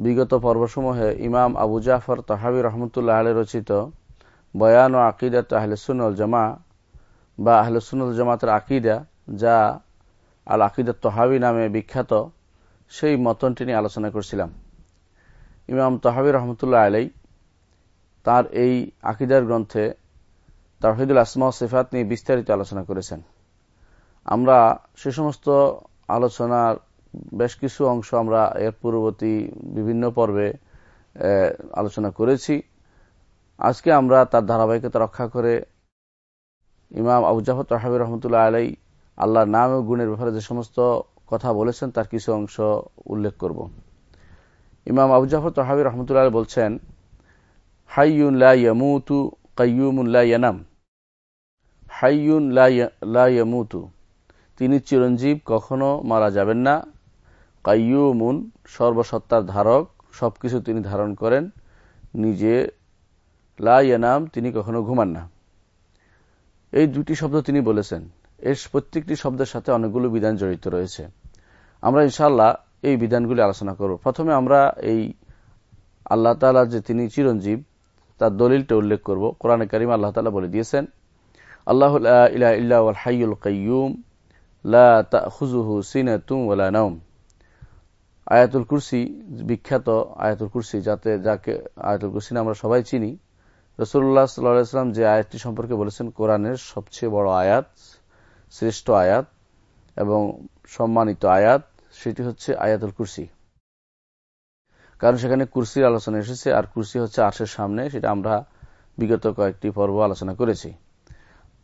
বিগত পর্বসমূহে ইমাম আবু জাফর তাহাবি রহমতুল্লাহ আলী রচিত বয়ান ও আকিদা আহলেসুল জামা বা আহলেসুল জামাতের আকিদা, যা আল আকিদা তহাবি নামে বিখ্যাত, সেই মতনটি নিয়ে আলোচনা করছিলাম। ইমাম তহাবি রহমতুল্লাহ আলাই তার এই আকিদার গ্রন্থে তাহিদুল আসমা সিফাত নিয়ে বিস্তারিত আলোচনা করেছেন। আমরা সে সমস্ত আলোচনার বেশ কিছু অংশ আমরা এর পূর্ববর্তী বিভিন্ন পর্বে আলোচনা করেছি আজকে আমরা তার ধারাবাহিকতা রক্ষা করে ইমাম আবু জাফর তহাবি রহমতুল্লাহ আলাই আল্লাহর নাম ও গুণের ব্যাপারে যে সমস্ত কথা বলেছেন তার কিছু অংশ উল্লেখ করব ইমাম আবু জাফর তহাবি রহমতুল্লাহ বলছেন হাইয়ুন লা ইয়ামুতু কাইয়ুমুন লা ইয়ানাম হাইয়ুন লা তিনি চিরঞ্জীব কখনো মারা যাবেন না কাইয়ুমুন, সর্বসত্তার ধারক, সবকিছু তিনি ধারণ করেন, নিজে, লা ইয়ানাম, তিনি কখনো ঘুমান না। এই দুটি শব্দ তিনি বলেছেন। এর প্রত্যেকটি শব্দের সাথে অনেকগুলো বিধান জড়িত রয়েছে। আমরা ইনশাল্লাহ এই বিধানগুলি আলোচনা করব। প্রথমে আমরা এই আল্লাহ তালা যে তিনি চিরঞ্জীব, তার দলিলটা উল্লেখ করব। কোরআন করিম আল্লাহ তালা বলে দিয়েছেন, আল্লাহ ইল্লাহ হাইউল কাইয়ুম, লা খুজুহু সিনাতুম ওয়ালা নাওম। আয়াতুল কুরসি, বিখ্যাত আয়াতুল কুরসি, যাতে যাকে আয়াতুল কুরসি আমরা সবাই চিনি রসুল্লাহ সাল্লাম যে আয়াতটি সম্পর্কে বলেছেন, কোরআনের সবচেয়ে বড় আয়াত, শ্রেষ্ঠ আয়াত এবং সম্মানিত আয়াত, সেটি হচ্ছে আয়াতুল কুরসি। কারণ সেখানে কুরসির আলোচনা এসেছে, আর কুরসি হচ্ছে আর্শের সামনে, সেটা আমরা বিগত কয়েকটি পর্ব আলোচনা করেছি।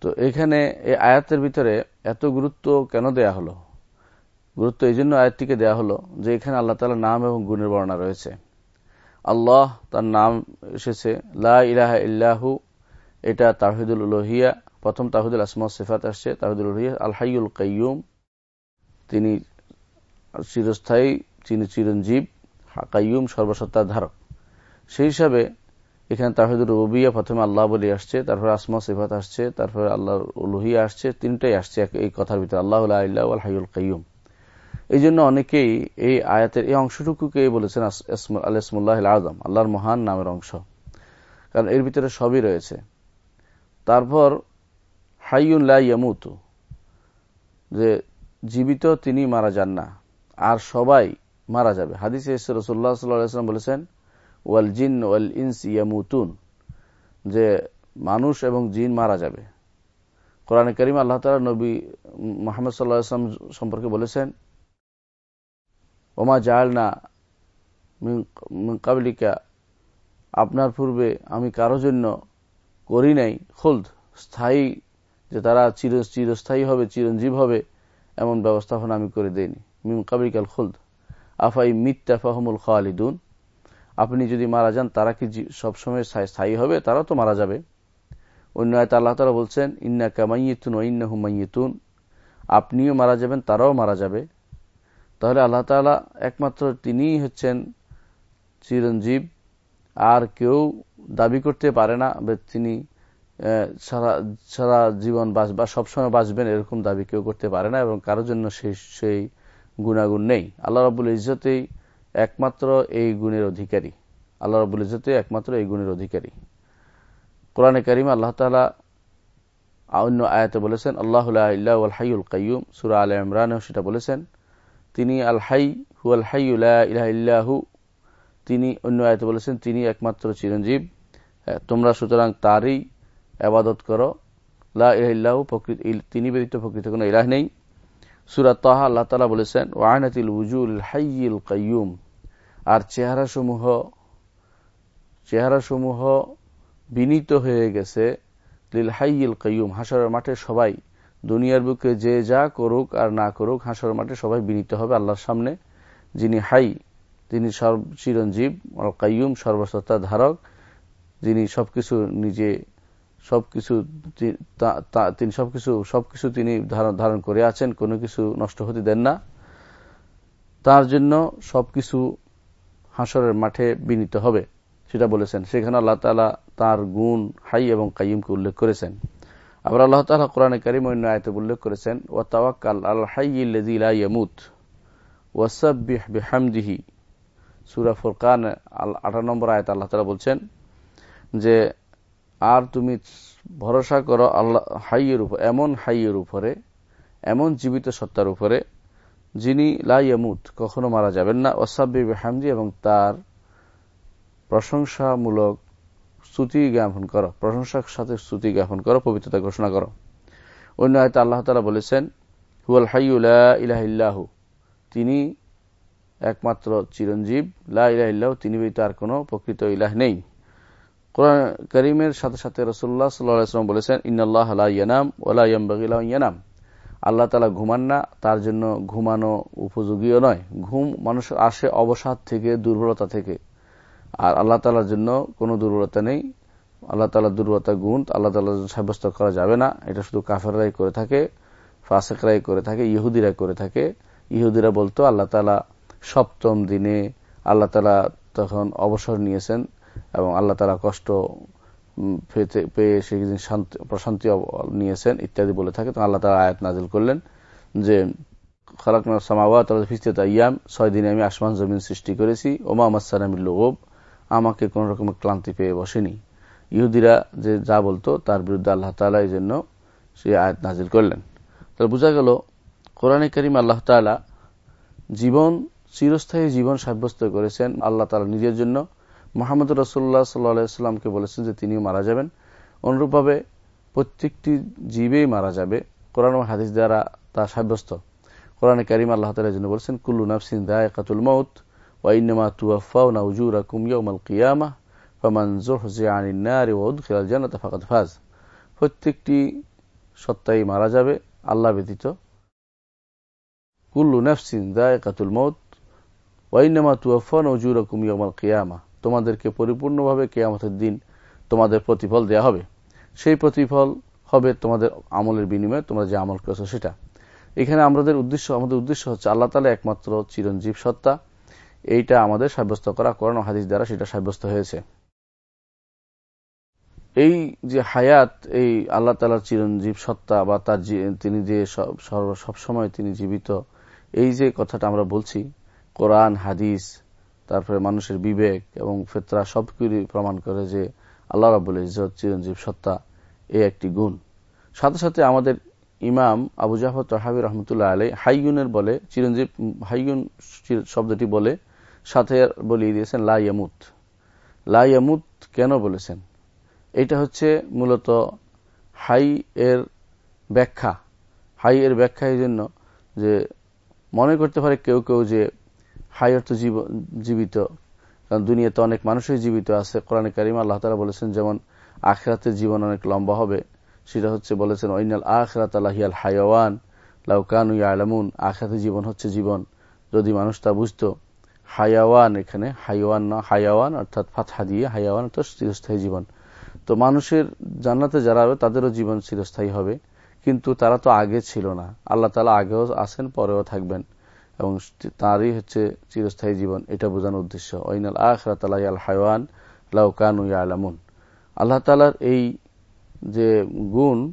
তো এখানে এই আয়াতের ভিতরে এত গুরুত্ব কেন দেয়া হলো? গুরুত্ব এই জন্য আয়াতটিকে দেয়া হলো যে এখানে আল্লাহ তালার নাম এবং গুণের বর্ণনা রয়েছে। আল্লাহ তার নাম এসেছে, লা ইলাহা ইল্লাহু, এটা তাহিদুল উলহিয়া, প্রথম তাহিদুল আসমা সিফাত আসছে তাহিদুল উলহিয়া, আল হাইউল কাইয়ুম, তিনি চিরস্থায়ী, তিনি চিরঞ্জীব, কাইয়ুম সর্বসত্তার ধারক সেই হিসাবে এখানে তাহিদুল রবিয়া প্রথমে আল্লাহ বলে আসছে, তারপরে আসমা সিফাত আসছে, তারপরে আল্লাহ উলহিয়া আসছে, তিনটাই আসছে এই কথার ভিতরে, আল্লাহ আল্লাহ আল হাইউল এই জন্য অনেকেই এই আয়াতের এই অংশটুকুকে বলেছেন আলসমুল্লাহ আজম আল্লাহর মহান নামের অংশ। কারণ এর ভিতরে সবই রয়েছে। তারপর হাইউন লাইয়ামুতু যে জীবিত তিনি মারা যান না, আর সবাই মারা যাবে। হাদিসে রসুল্লাহ সাল্লাম বলেছেন, ওয়াল জিন ওয়াল ইনস ইয়ামুতুন, যে মানুষ এবং জিন মারা যাবে। কোরআন করিম আল্লাহ তালা নবী মোহাম্মদ সাল্লাহ সম্পর্কে বলেছেন ওমা জাহাল না কাবলিকা আপনার পূর্বে আমি কারও জন্য করি নাই। খুলদ, স্থায়ী যে তারা চির, চিরস্থায়ী হবে, চিরঞ্জীব হবে, এমন ব্যবস্থাপনা আমি করে দেইনি। মিম কাবলিকাল খুলদ। আফাই মিথ্যা ফাহমুল খালিদুন। আপনি যদি মারা যান, তারা কি সবসময় স্থায়ী হবে? তারা তো মারা যাবে। অন্য আয়তা আল্লাহ তালা বলছেন ইন্না কামাইয়েতুন ও ইন্না হুমাইয়েতুন আপনিও মারা যাবেন, তারাও মারা যাবে। তাহলে আল্লাহ তালা একমাত্র তিনিই হচ্ছেন চিরঞ্জীব। আর কেউ দাবি করতে পারে না তিনি সারা সারা জীবন বা সবসময় বাঁচবেন এরকম দাবি কেউ করতে পারে না এবং কারোর জন্য সেই সেই গুণাগুণ নেই। আল্লাহ রবুল ইজতেই একমাত্র এই গুণের অধিকারী। আল্লাহ রাবুল ইজতে একমাত্র এই গুণের অধিকারী। কোরআনে করিম আল্লাহ তালা অন্য আয়াতে বলেছেন, আল্লাহ ইল্লাহ হাইউল কাইয়ুম, সুরা আল ইমরানও সেটা বলেছেন। তিনি আল হাই, হু আল হাই ইলাহু তিনি অন্য আয়তে বলেছেন, তিনি একমাত্র চিরঞ্জীব। তোমরা সুতরাং তারই আবাদত করো। লাহ প্রকৃত তিনি ব্যতীত প্রকৃত কোনো ইলাহ নেই। সুরাত তাহা আল্লাহ তালা বলেছেন, ওয়ানাতিল উজুল হাইল কাইয়ুম। আর চেহারা সমূহ চেহারা সমূহ বিনীত হয়ে গেছে। লিল হাইল কাইয়ুম, হাসারের মাঠে সবাই দুনিয়ার বুকে যে যা করুক আর না করুক হাসর মাঠে সবাই বিনীত হবে আল্লাহর সামনে। যিনি হাই, তিনি সর্ব চিরঞ্জীব কাইয়ুম সর্বসত্তা ধারক। যিনি সবকিছু নিজে, সবকিছু তিনি সবকিছু সবকিছু তিনি ধারণ করে আছেন, কোনো কিছু নষ্ট হতে দেন না। তার জন্য সবকিছু হাসরের মাঠে বিনীত হবে, সেটা বলেছেন। সেখানে আল্লাহ তালা তার গুণ হাই এবং কাইমকে উল্লেখ করেছেন। আবার আল্লাহ তালা কোরআনে কারিম অন্য আয়তে উল্লেখ করেছেন ও তাওয়াক্কাল আল হাইমুত ওয়াসাবিহ বেহামদিহি সুরা ফুরকান আঠারো নম্বর আয়ত আল্লাহ তালা বলছেন যে, আর তুমি ভরসা করো আল্লাহ হাইয়ের উপর, এমন হাইয়ের উপরে, এমন জীবিত সত্তার উপরে, যিনি লাইয়ামুত কখনো মারা যাবেন না। ওসাব্বি হামদি এবং তার প্রশংসামূলক স্তুতি জ্ঞাপন করো, প্রশংসার সাথে স্তুতি জ্ঞাপন করো, পবিত্রতা ঘোষণা করো। অন্য হয়তো আল্লাহ তালা বলেছেন, হুয়াল হাইউল্লাহ ইলাহিল্লাহু তিনি একমাত্র চিরঞ্জীব লাহ তিনি তার কোনো প্রকৃত ইলাহ নেই। কোরআন করিমের সাথে সাথে রসুল্লাহ সাল্লাম বলেছেন ইন্নআল্লাহ ইয়ানাম ওলা ইয়ানাম আল্লাহ তালা ঘুমান না, তার জন্য ঘুমানো উপযোগীও নয়। ঘুম মানুষ আসে অবসাদ থেকে, দুর্বলতা থেকে। আর আল্লাহ তালার জন্য কোনো দুর্বলতা নেই। আল্লাহ তালার দুর্বলতা গুণ, আল্লাহ তালার জন্য সাব্যস্ত করা যাবে না। এটা শুধু কাফেররাই করে থাকে, ফাসেকরাই করে থাকে ইহুদিরাই করে থাকে। ইহুদিরা বলতো, আল্লাহ তালা সপ্তম দিনে আল্লাহ তালা তখন অবসর নিয়েছেন এবং আল্লাহ তালা কষ্ট পেয়ে সেদিন প্রশান্তি নিয়েছেন ইত্যাদি বলে থাকে। তো আল্লাহ তালা আয়াত নাজিল করলেন যে খালাকনা সামাওয়াত ফিস্তিত ইয়াম ছয় দিনে আমি আসমান জমিন সৃষ্টি করেছি। ওমা আমাসানামিল্লোব আমাকে কোন রকমের ক্লান্তি পেয়ে বসেনি। ইহুদিরা যে যা বলতো, তার বিরুদ্ধে আল্লাহ তালা এই জন্য সে আয়াত নাজিল করলেন। তাহলে বোঝা গেল, কোরআনে করিম আল্লাহ তালা জীবন, চিরস্থায়ী জীবন সাব্যস্ত করেছেন আল্লাহ তালা নিজের জন্য। মোহাম্মদ রসুল্লাহ সাল্লাহামকে বলেছেন যে তিনিও মারা যাবেন। অনুরূপভাবে প্রত্যেকটি জীবেই মারা যাবে। কোরআন হাদিস দ্বারা তা সাব্যস্ত। কোরআনে করিম আল্লাহ তালা জন্য বলছেন, কুল্লু নাফসিন দায় কাতুল মৌত ওয়াইনামা তুয়াফাউ নাউজুরা কুমিয়াউমাল কিয়ামা ফমান জোহজিয়ানিনারি ওদ খেলাল জানাত ফাকাত ফাজ প্রত্যেকটি সত্তাই মারা যাবে, আল্লাহ ব্যতীত। কুল্লু নাফসিন দায় কাতুল মৌত ওয়াইনামা তুয়াফা নজুরা কুমিয়াউমাল কিয়ামা। তোমাদেরকে পরিপূর্ণভাবে কেয়ামতের দিন তোমাদের প্রতিফল দেয়া হবে। সেই প্রতিফল হবে তোমাদের আমলের বিনিময়ে তোমরা যে আমল করেছ সেটা। এখানে আমাদের উদ্দেশ্য আমাদের উদ্দেশ্য হচ্ছে আল্লাহ তালা একমাত্র চিরঞ্জীব সত্তা। এইটা আমাদের সাব্যস্ত করা করণ হাদিস দ্বারা সেটা সাব্যস্ত হয়েছে। এই যে হায়াত, এই আল্লাহ তালার চিরঞ্জীব সত্তা বা তার তিনি যে সবসময় তিনি জীবিত, এই যে কথাটা আমরা বলছি, কোরআন, হাদিস, তারপরে মানুষের বিবেক এবং ফেতরা সবকিছু প্রমাণ করে যে আল্লাহ রাবুল ইজত চিরঞ্জীব সত্তা, এ একটি গুণ। সাথে সাথে আমাদের ইমাম আবু জাফর তহাবি রহমতুল্লাহ আলী হাইগুনের বলে, চিরঞ্জীব, হাইগুন শব্দটি বলে সাথে বলিয়ে দিয়েছেন লাইয়ামুত লাইয়ামুত কেন বলেছেন? এটা হচ্ছে মূলত হাই এর ব্যাখ্যা। হাই এর ব্যাখ্যা এই জন্য যে মনে করতে পারে কেউ কেউ যে হাই অর্থ জীবিত, কারণ দুনিয়াতে অনেক মানুষই জীবিত আছে। কোরআন কারিম আল্লাহ তালা বলেছেন, যেমন আখরাতের জীবন অনেক লম্বা হবে, সেটা হচ্ছে বলেছেন ঐনাল আখরাত আল্লাহিয়াল হাইওয়ান লাউকানু আলামুন আখরাতের জীবন হচ্ছে জীবন। যদি মানুষ তা বুঝত হায়াওয়ান এখানে হাইওয়ান না, হায়াওয়ান অর্থাৎ ফাতহা দিয়ে হায়াওয়ান অর্থাৎ চিরস্থায়ী জীবন। তো মানুষের জান্নাতে যারা হবে, তাদেরও জীবন চিরস্থায়ী হবে। কিন্তু তারা তো আগে ছিল না। আল্লাহ তালা আগেও আসেন পরেও থাকবেন। এবং তারই হচ্ছে চিরস্থায়ী জীবন, এটা বোঝানোর উদ্দেশ্য। ওইনাল আখরাত আল হায়ওয়ান লাউ কানু আলামুন আল্লাহ তালার এই যে গুণ,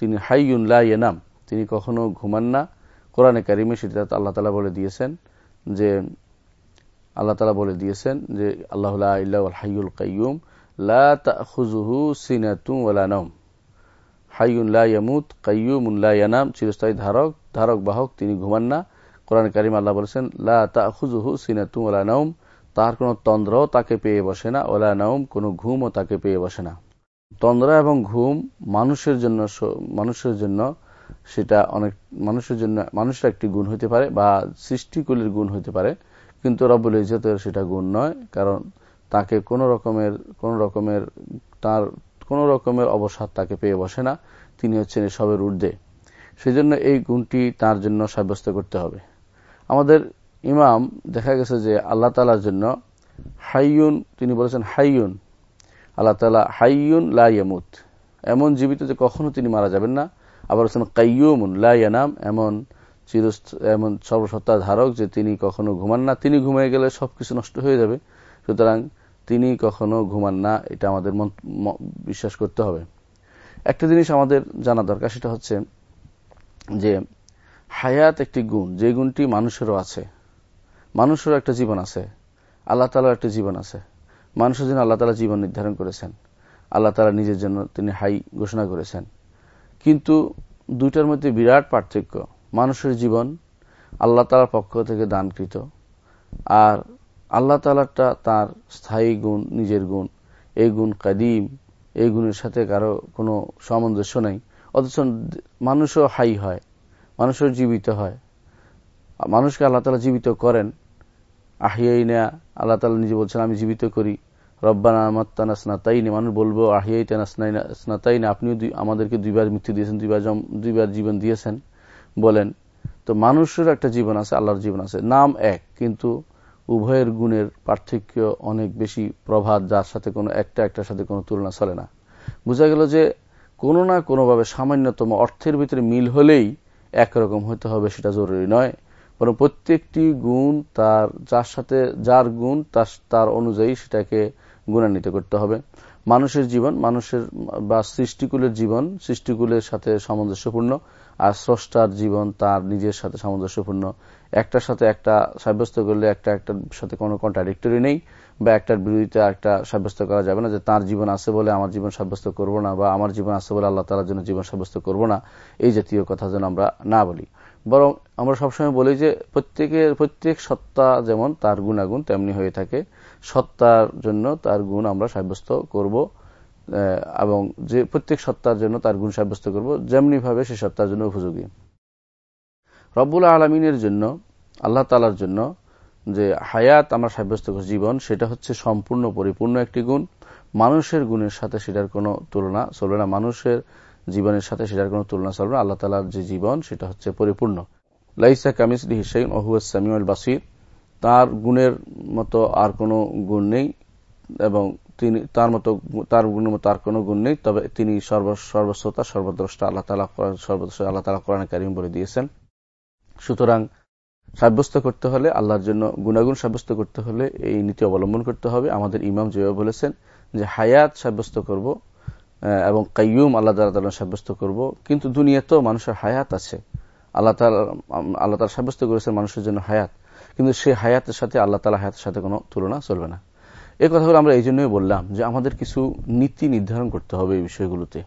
তিনি হাইয়ুন লাইনাম তিনি কখনো ঘুমান না। কোরআনে কারিমে সেটা আল্লাহ তালা বলে দিয়েছেন যে আল্লাহ তালা বলে দিয়েছেন যে, আল্লাহ চিরস্থায়ী ধারক বাহক, তিনি ঘুমান না। কোরআন কারিম আল্লাহ বলেছেন সিনাতুম তার কোনো তন্দ্রও তাকে পেয়ে বসে না ওলা নৌম কোনো ঘুমও তাকে পেয়ে বসে না। তন্দ্রা এবং ঘুম মানুষের জন্য মানুষের জন্য সেটা অনেক, মানুষের জন্য, মানুষের একটি গুণ হইতে পারে বা সৃষ্টিকুলির গুণ হইতে পারে। কিন্তু রব্বুল ইজতের সেটা গুণ নয়, কারণ তাকে কোন রকমের কোন রকমের তার, কোন রকমের অবসাদ তাকে পেয়ে বসে না। তিনি হচ্ছেন এসবের ঊর্ধ্বে। সেই জন্য এই গুণটি তার জন্য সাব্যস্ত করতে হবে। আমাদের ইমাম দেখা গেছে যে আল্লাহ তালার জন্য হাইয়ুন, তিনি বলেছেন হাইয়ুন। আল্লাহ তালা হাইয়ুন লাইয়ামুত এমন জীবিত যে কখনো তিনি মারা যাবেন না। আবার বলছেন কাইয়ুমুন লাইয়ানাম এমন চির এমন সর্বসত্তা ধারক যে তিনি কখনো ঘুমান না। তিনি ঘুমিয়ে গেলে সবকিছু নষ্ট হয়ে যাবে। সুতরাং তিনি কখনো ঘুমান না, এটা আমাদের বিশ্বাস করতে হবে। একটা জিনিস আমাদের জানা দরকার, সেটা হচ্ছে যে হায়াত একটি গুণ, যে গুণটি মানুষেরও আছে। মানুষেরও একটা জীবন আছে। আল্লাহ তালার একটা জীবন আছে। মানুষের জন্য আল্লাহ তালা জীবন নির্ধারণ করেছেন। আল্লাহ তালা নিজের জন্য তিনি হাই ঘোষণা করেছেন। কিন্তু দুইটার মধ্যে বিরাট পার্থক্য। মানুষের জীবন আল্লাহ তালার পক্ষ থেকে দানকৃত। আর আল্লাহ তালারটা তার স্থায়ী গুণ, নিজের গুণ। এই গুণ কাদিম, এই গুণের সাথে কারও কোনো সামঞ্জস্য নেই। অথচ মানুষও হাই হয়, মানুষও জীবিত হয়। মানুষকে আল্লাহ তালা জীবিত করেন। আহিয়াই না আল্লাহ তালা নিজে বলছেন, আমি জীবিত করি। রব্বানা আমাত্তানা স্নাতাইনি। মানুষ বলব আহিয়াই টানা স্নাতাইনি, আপনিও আমাদেরকে দুইবার মৃত্যু দিয়েছেন, দুইবার দুইবার জীবন দিয়েছেন। বলেন, তো মানুষের একটা জীবন আছে, আল্লাহর জীবন আছে। নাম এক, কিন্তু উভয়ের গুণের পার্থক্য অনেক বেশি প্রভাত যার সাথে কোনো একটা, একটার সাথে কোনো তুলনা চলে না। বোঝা গেল যে কোনো না কোনোভাবে সামান্যতম অর্থের ভিতরে মিল হলেই একরকম হতে হবে, সেটা জরুরি নয়। বরং প্রত্যেকটি গুণ তার, যার সাথে, যার গুণ তার অনুযায়ী সেটাকে গুণান্বিত করতে হবে। মানুষের জীবন, মানুষের বা সৃষ্টিকুলের জীবন, সৃষ্টিকুলের সাথে সামঞ্জস্যপূর্ণ। আর স্রষ্টার জীবন তার নিজের সাথে সামঞ্জস্যপূর্ণ। একটার সাথে একটা সাব্যস্ত করলে একটা, একটার সাথে কোনো কন্ট্রাডিক্টরি নেই বা একটার বিরোধিতা একটা সাব্যস্ত করা যাবে না যে তার জীবন আছে বলে আমার জীবন সাব্যস্ত করব না বা আমার জীবন আছে বলে আল্লাহ তালার জন্য জীবন সাব্যস্ত করব না। এই জাতীয় কথা যেন আমরা না বলি। বরং আমরা সবসময় বলি যে প্রত্যেকের, প্রত্যেক সত্তা যেমন তার গুণাগুণ তেমনি হয়ে থাকে। সত্তার জন্য তার গুণ আমরা সাব্যস্ত করব। এবং যে প্রত্যেক সত্তার জন্য তার গুণ সাব্যস্ত করব যেমনি ভাবে সে সত্তার জন্য উপযোগী। রব্বুল আলমিনের জন্য, আল্লাহ তালার জন্য যে হায়াত আমরা সাব্যস্ত জীবন, সেটা হচ্ছে সম্পূর্ণ পরিপূর্ণ একটি গুণ। মানুষের গুণের সাথে সেটার কোনো তুলনা চলবে না। মানুষের জীবনের সাথে সেটার কোনো তুলনা চলবে না। আল্লাহ তালার যে জীবন, সেটা হচ্ছে পরিপূর্ণ। লাইসা কামিসলি হিসাইন ওহুয়াস সামিউল বাসির। তার গুণের মতো আর কোনো গুণ নেই এবং তিনি তার মতো, তার গুণের মতো আর কোনো গুণ নেই, তবে তিনি সর্বস্বতা সর্বদ্রষ্টা আল্লাহ তালা সর্বদ্রষ্টা আল্লাহ তালা কোরআন কারিম বলে দিয়েছেন। সুতরাং সাব্যস্ত করতে হলে আল্লাহর জন্য গুণাগুণ সাব্যস্ত করতে হলে এই নীতি অবলম্বন করতে হবে। আমাদের ইমাম যেভাবে বলেছেন যে হায়াত সাব্যস্ত করব এবং কাইয়ুম আল্লাহ তালা সাব্যস্ত করব, কিন্তু দুনিয়াতেও মানুষের হায়াত আছে। আল্লাহ তালা আল্লাহ তালা সাব্যস্ত করেছেন মানুষের জন্য হায়াত, কিন্তু সেই হায়াতের সাথে আল্লাহ তালা হায়াতের সাথে কোনো তুলনা চলবে না। এই কথাগুলো আমরা এই জন্যই বললাম যে আমাদের কিছু নীতি নির্ধারণ করতে হবে এই বিষয়গুলোতে।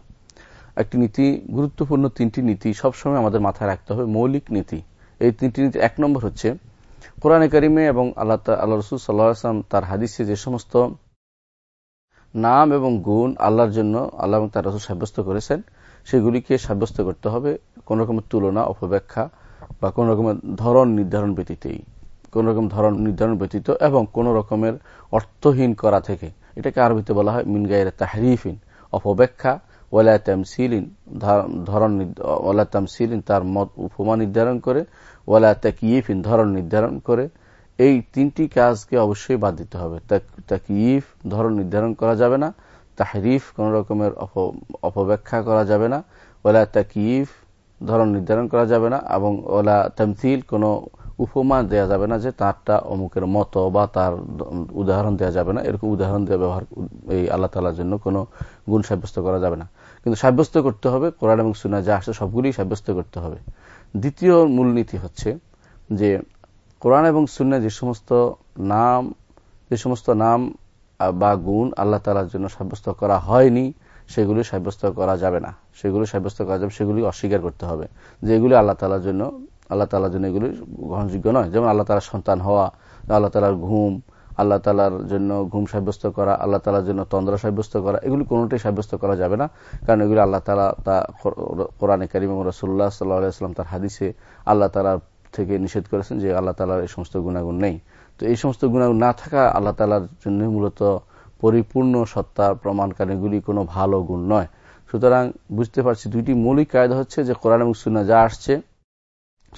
একটি নীতি, গুরুত্বপূর্ণ তিনটি নীতি সবসময় আমাদের মাথায় রাখতে হবে, মৌলিক নীতি। এই তিনটি নীতি, এক নম্বর হচ্ছে, কোরআনে করিমে এবং আল্লাহ আল্লাহ রসুল সাল্লাহাম তার হাদিসে যে সমস্ত নাম এবং গুণ আল্লাহর জন্য আল্লাহ এবং তার রসুল সাব্যস্ত করেছেন, সেগুলিকে সাব্যস্ত করতে হবে কোন রকমের তুলনা, অপব্যাখ্যা বা কোন রকমের ধরন নির্ধারণ ব্যতীতেই। কোন রকম ধরন নির্ধারণ ব্যতীত এবং কোন রকমের অর্থহীন করা থেকে। এটাকে আরবিতে বলা হয় মিনগাইয়ের তাহরিফিন, অপব্যাখ্যা ওলা তামসিলিন, ধরন ওলা তামসিলিন তার মত উপমা নির্ধারণ করে ওলা তাকিফিন ধরন নির্ধারণ করে। এই তিনটি কাজকে অবশ্যই বাদ দিতে হবে। তাকিফ ধরন নির্ধারণ করা যাবে না, তাহরিফ কোন রকমের অপব্যাখ্যা করা যাবে না ওলা তাকিফ ধরন নির্ধারণ করা যাবে না এবং ওলা তামসিল কোনো উপমা দেয়া যাবে না যে তারটা অমুকের মতো বা তার উদাহরণ দেওয়া যাবে না। এরকম উদাহরণ দেওয়া ব্যবহার, এই আল্লাহ তালার জন্য কোনো গুণ সাব্যস্ত করা যাবে না। কিন্তু সাব্যস্ত করতে হবে, কোরআন এবং সুনা যা আসছে সবগুলি সাব্যস্ত করতে হবে। দ্বিতীয় মূলনীতি হচ্ছে যে কোরআন এবং সুন্না যে সমস্ত নাম, যে সমস্ত নাম বা গুণ আল্লাহ তালার জন্য সাব্যস্ত করা হয়নি, সেগুলি সাব্যস্ত করা যাবে না। সেগুলি সাব্যস্ত করা যাবে, সেগুলি অস্বীকার করতে হবে। যে এগুলি আল্লাহ তালার জন্য আল্লাহ তালার জন্য এগুলি গ্রহণযোগ্য নয়। যেমন আল্লাহ তালার সন্তান হওয়া, আল্লাহ তালার ঘুম, আল্লাহ তালার জন্য ঘুম সাব্যস্ত করা, আল্লাহ তালার জন্য তন্দ্রা সাব্যস্ত করা, এগুলি কোনোটাই সাব্যস্ত করা যাবে না। কারণ এগুলি আল্লাহ তালা তা কোরআনে করিম রসুল্লাহ সাল্লাহাম তার হাদিসে আল্লাহ তালার থেকে নিষেধ করেছেন যে আল্লাহ তালার এই সমস্ত গুণাগুণ নেই। তো এই সমস্ত গুণাগুণ না থাকা আল্লাহ তালার জন্য মূলত পরিপূর্ণ সত্তার প্রমাণকারী এগুলি কোনো ভালো গুণ নয়। সুতরাং বুঝতে পারছি দুইটি মৌলিক কায়দা হচ্ছে যে কোরআন এবং সুন্না যা আসছে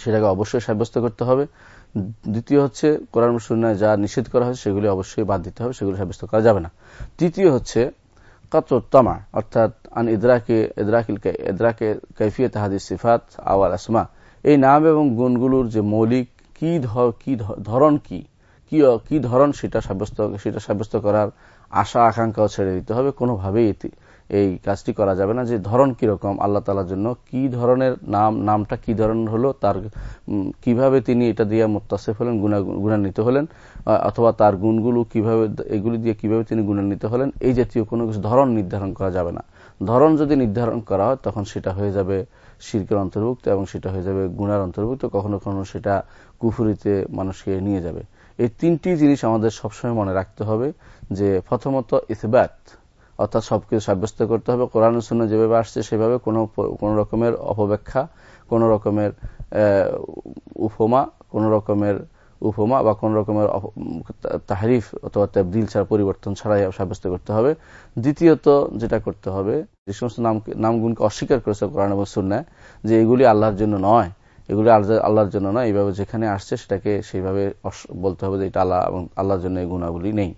সেটাকে অবশ্যই সাব্যস্ত করতে হবে। দ্বিতীয় হচ্ছে, কোরআন সুন্নায় যা নিষেধ করা হয়েছে সেগুলি অবশ্যই বাদ দিতে হবে, সেগুলি সাব্যস্ত করা যাবে না। তৃতীয় হচ্ছে কাতরতামা অর্থাৎ আন ইদরাকে, ইদরাকিল ইদরাকে কৈফিয়ত হাদিস সিফাত, আওয়াল আসমা। এই নাম এবং গুণগুলোর যে মৌলিক কি কি ধরন কি কি ধরন সেটা সাব্যস্ত সেটা সাব্যস্ত করার আশা, আকাঙ্ক্ষাও ছেড়ে দিতে হবে। কোনোভাবেই এই কাজটি করা যাবে না যে ধরন কীরকম, আল্লাহ তালার জন্য কি ধরনের নাম, নামটা কি ধরনের হলো, তার কীভাবে তিনি এটা দিয়ে মোত্তাসেফ হলেন গুণান্বিত হলেন অথবা তার গুণগুলো কীভাবে, এগুলি দিয়ে কীভাবে তিনি গুণান্বিত হলেন, এই জাতীয় কোনো কিছু ধরন নির্ধারণ করা যাবে না। ধরন যদি নির্ধারণ করা হয়, তখন সেটা হয়ে যাবে শির্কের অন্তর্ভুক্ত এবং সেটা হয়ে যাবে গুণার অন্তর্ভুক্ত, কখনো কখনো সেটা কুফুরিতে মানুষকে নিয়ে যাবে। এই তিনটি জিনিস আমাদের সবসময় মনে রাখতে হবে যে প্রথমত ইসবাত অর্থাৎ সবকিছু সাব্যস্ত করতে হবে। কোরআন শূন্য যেভাবে আসছে, সেভাবে কোনো কোন রকমের অপব্যাখ্যা, কোন রকমের উপমা, কোন রকমের উপমা বা কোন রকমের তাহারিফ অথবা তবদিল ছাড়া, পরিবর্তন ছাড়াই সাব্যস্ত করতে হবে। দ্বিতীয়ত যেটা করতে হবে, যে সমস্ত নাম নামগুণকে অস্বীকার করেছে কোরআন এবং সুন্নায় যে এগুলি আল্লাহর জন্য নয়। এগুলি আল্লাহর জন্য নয়। এইভাবে যেখানে আসছে সেটাকে সেইভাবে বলতে হবে যে এটা আল্লাহ এবং আল্লাহর জন্য এই গুণাগুলি নেই।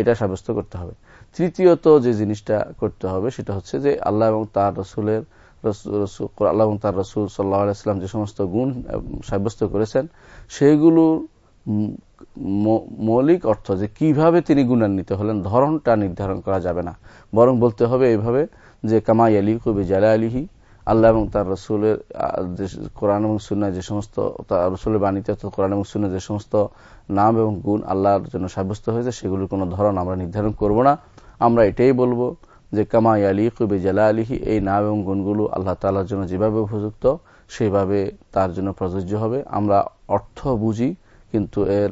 এটা সাব্যস্ত করতে হবে। তৃতীয়ত যে জিনিসটা করতে হবে সেটা হচ্ছে যে আল্লাহ এবং তার রসুলের আল্লাহ এবং তার রসুল সাল্লাহ আলাইস্লাম যে সমস্ত গুণ সাব্যস্ত করেছেন, সেইগুলোর মৌলিক অর্থ যে কীভাবে তিনি গুণান্বিত হলেন ধরনটা নির্ধারণ করা যাবে না। বরং বলতে হবে এইভাবে যে কামাই আলী কবি জালা আলিহি আল্লাহ এবং তার রসুলের কোরআন এবং সুন্না যে সমস্ত, তার রসুলের বাণীতে অর্থাৎ কোরআন এবং সুন্না যে সমস্ত নাম এবং গুণ আল্লাহর জন্য সাব্যস্ত হয়েছে, সেগুলোর কোনো ধরন আমরা নির্ধারণ করব না। আমরা এটাই বলব যে কামাই আলী কবি জালা আলিহি এই নাম এবং গুণগুলো আল্লাহ তালার জন্য যেভাবে উপযুক্ত সেভাবে তার জন্য প্রযোজ্য হবে। আমরা অর্থ বুঝি, কিন্তু এর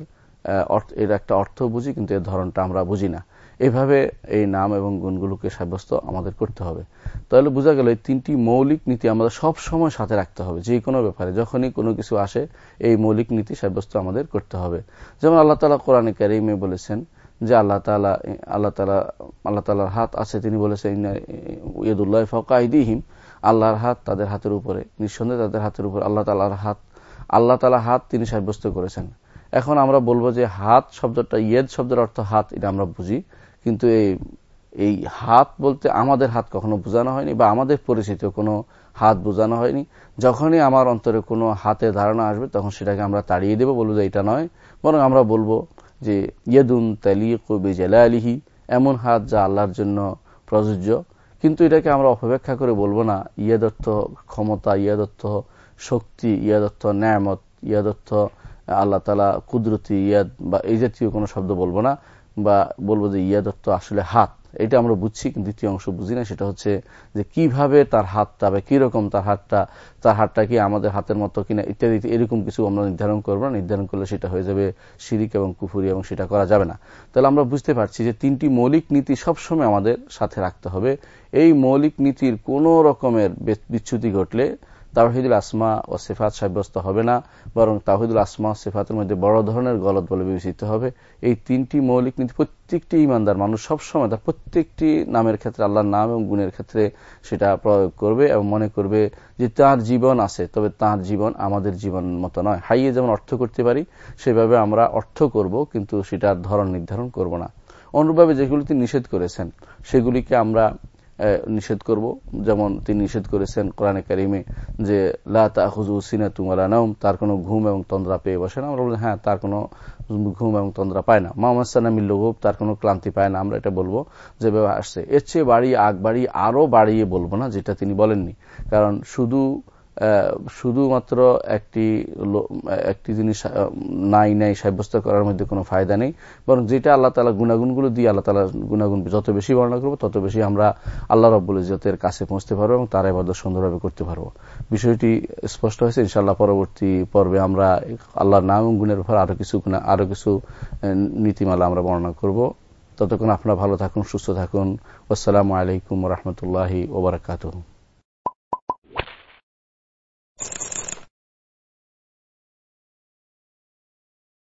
এর একটা অর্থ বুঝি, কিন্তু এর ধরনটা আমরা বুঝি না। এভাবে এই নাম এবং গুণগুলোকে সাব্যস্ত আমাদের করতে হবে। তাহলে বোঝা গেল এই তিনটি মৌলিক নীতি আমাদের সব সময় সাথে রাখতে হবে, যে কোনো ব্যাপারে। যখনই কোনো কিছু আসে, এই মৌলিক নীতি সাব্যস্ত আমাদের করতে হবে। যেমন আল্লাহ তালা কোরআনে কারিমে বলেছেন যে আল্লাহ তালা আল্লাহ তালা আল্লাহ তালার হাত আছে, তিনি বলেছেন ইয়দুল্লাহ ফকাইদিহিম আল্লাহর হাত তাদের হাতের উপরে, নিঃসন্দেহে তাদের হাতের উপরে আল্লাহ তালার হাত, আল্লাহ তালা হাত তিনি সাব্যস্ত করেছেন। এখন আমরা বলব যে হাত শব্দটা, ইয়েদ শব্দের অর্থ হাত, এটা আমরা বুঝি। কিন্তু এই এই হাত বলতে আমাদের হাত কখনো বোঝানো হয়নি বা আমাদের পরিচিত কোনো হাত বোঝানো হয়নি। যখনই আমার অন্তরে কোনো হাতে ধারণা আসবে, তখন সেটাকে আমরা তাড়িয়ে দেবো, বলব যে এটা নয়। বরং আমরা বলব যে ইয়েদুন তালিক বেজেলা আলিহি এমন হাত যা আল্লাহর জন্য প্রযোজ্য। কিন্তু এটাকে আমরা অপেক্ষা করে বলব না। ইয়াদত্ত ক্ষমতা, ইয়াদত্ত শক্তি, ইয়াদত্ত ন্যায়ামত, ইয়াদত্ত আল্লাহ তালা কুদরতি ইয়াদ বা এই জাতীয় কোনো শব্দ বলব না বা বলব যে ইয়াদত্ত আসলে হাত। এটা আমরা বুঝছি, কিন্তু দ্বিতীয় অংশ বুঝি না সেটা হচ্ছে যে কীভাবে তার হাতটা বা কীরকম তার হাতটা তার হাতটা কি আমাদের হাতের মতো কিনা ইত্যাদি এরকম কিছু আমরা নির্ধারণ করব না। নির্ধারণ করলে সেটা হয়ে যাবে শিরিক এবং কুফুরি এবং সেটা করা যাবে না। তাহলে আমরা বুঝতে পারছি যে তিনটি মৌলিক নীতি সবসময় আমাদের সাথে রাখতে হবে। এই মৌলিক নীতির কোন রকমের বিচ্যুতি ঘটলে তাহিদুল আসমা ও সেফাত সাব্যস্ত হবে না, বরং তাহিদুল আসমা ও সেফাতের মধ্যে বড় ধরনের গলত বলে বিবেচিত হবে। এই তিনটি মৌলিক নীতি প্রত্যেকটি ইমানদার মানুষ সবসময় তার প্রত্যেকটি নামের ক্ষেত্রে আল্লাহর নাম এবং গুণের ক্ষেত্রে সেটা প্রয়োগ করবে এবং মনে করবে যে তার জীবন আছে, তবে তার জীবন আমাদের জীবন মতো নয়। হাইয়ে যেমন অর্থ করতে পারি, সেভাবে আমরা অর্থ করব, কিন্তু সেটার ধরন নির্ধারণ করব না। অনুরূপভাবে যেগুলি তিনি নিষেধ করেছেন, সেগুলিকে আমরা নিষেধ করব। যেমন তিনি নিষেধ করেছেন কোরআনে কারিমে যে লাহুজু সিনা তুমালা নাম তার কোনো ঘুম এবং তন্দ্রা পেয়ে বসে না। আমরা বলি হ্যাঁ তার কোনো ঘুম এবং তন্দ্রা পায় না। মোহাম্মদ সানামিল লোভ তার কোনো ক্লান্তি পায় না। আমরা এটা বলব যে আসছে। এর চেয়ে বাড়ি, আগ বাড়ি আরও বাড়িয়ে বলব না, যেটা তিনি বলেননি। কারণ শুধু শুধুমাত্র একটি একটি জিনিস নাই নাই সাব্যস্ত করার মধ্যে কোনো ফায়দা নেই। বরং যেটা আল্লাহ তালা গুণাগুণগুলো দিয়ে আল্লাহ তালা গুণাগুণ যত বেশি বর্ণনা করব, তত বেশি আমরা আল্লাহ রব্বুল ইজতের কাছে পৌঁছতে পারব এবং তার এবার সুন্দরভাবে করতে পারব। বিষয়টি স্পষ্ট হয়েছে ইনশাল্লাহ পরবর্তী পর্বে আমরা আল্লাহর নাম গুণের উপর আরও কিছু আরও কিছু নীতিমালা আমরা বর্ণনা করব। ততক্ষণ আপনারা ভালো থাকুন, সুস্থ থাকুন। আসসালামু আলাইকুম রহমতুল্লাহি ওবরাকাতুহ